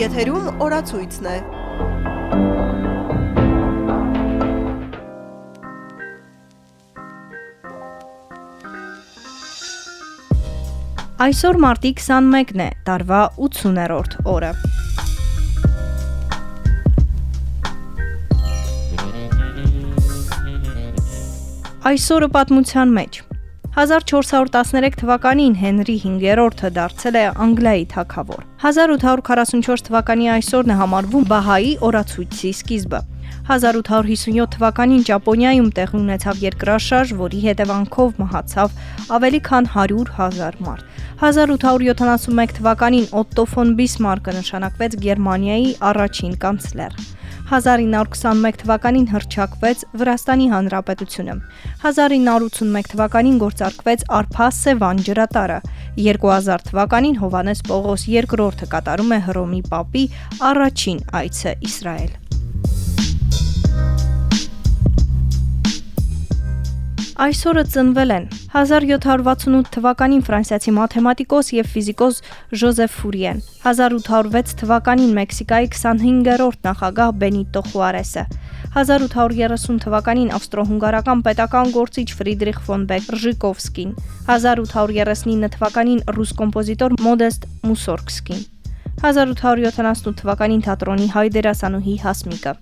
Եթերում օրացույցն է։ Այսօր մարտի 21-ն է, տարվա 80-րդ օրը։ Այսօրը պատմության մեջ 1413 թվականին Հենրի 5-րդը դարձել է Անգլիայի թագավոր։ 1844 թվականի այսօրն է համարվում Բահայի օրացույցի սկիզբը։ 1857 թվականին Ճապոնիայում տեղի ունեցավ երկրաշարժ, որի հետևանքով մահացավ ավելի քան 100.000 մարդ։ 1871 թվականին Օտտո ֆոն Բիսմարկը նշանակվեց Գերմանիայի առաջին կանցլեր։ 1921 թվականին հրճակվեց Վրաստանի Հանրապետությունը։ 1981 թվականին գործարկվեց Արփա Սևան ջրատարը։ 2000 թվականին Հովանես Պողոս II-ը կատարում է Հռոմի Պապի առաջին այցը Իսրայել։ Այսօրը ծնվել են 1768 թվականին ֆրանսիացի մաթեմատիկոս եւ ֆիզիկոս Ժոզեֆ Ֆուրիեն, 1806 թվականին Մեքսիկայի 25-րդ նախագահ Բենիտո Խուարեսը, 1830 թվականին ավստրո-հունգարական պետական գործիչ Ֆրիդրիխ ֆոն Բերժիկովսկին, 1839 թվականին ռուս կոմպոզիտոր Մոդեստ Մուսորգսկին, 1878 թվականին թատրոնի հայ դերասանուհի Հասմիկը,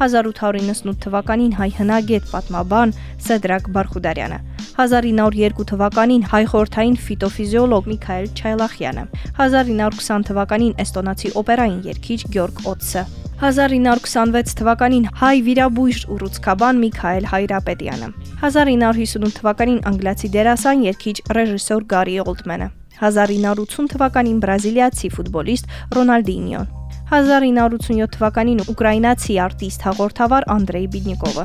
1898 թվականին հայ հնագետ պատմաբան Սեդրակ Բարխուդարյանը, 1902 թվականին հայ խորթային ֆիտոֆիզիոլոգ Միքայել Չայլախյանը, 1920 թվականին էստոնացի օպերային երգիչ Գյորգ Օտսը, 1926 թվականին հայ վիրաբույժ ուռուցքաբան Միքայել Հայրապետյանը, 1958 թվականին անգլիացի դերասան, երգիչ, ռեժիսոր Գարի Օլդմենը, 1980 թվականին բրազիլիացի ֆուտբոլիստ Ռոնալդինյոն, 1987 թվականին ուկրաինացի արտիստ հաղորդավար Անդրեյ Բիդնիկովը։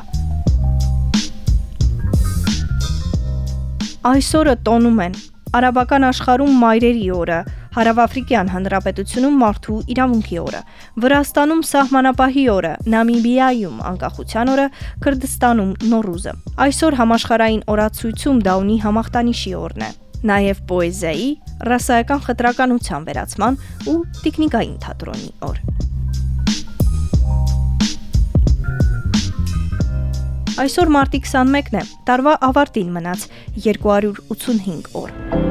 Այսօրը տոնում են Արաբական աշխարհում մայրերի օրը, Հարավաֆրիկյան Հանրապետությունում մարդու իրավունքի օրը, Վրաստանում սահմանապահի օրը, Նամիբիայում անկախության օրը, Քրդստանում Նոռուզը։ Այսօր համաշխարային օրացույցում դա ունի համախտանիշի օրն է նաև պոեզիայի, ռասայական խտրականության վերացման ու տեխնիկային թատրոնի օր։ Այսօր մարտի 21-ն է, տարվա ավարտին մնաց 285 օր։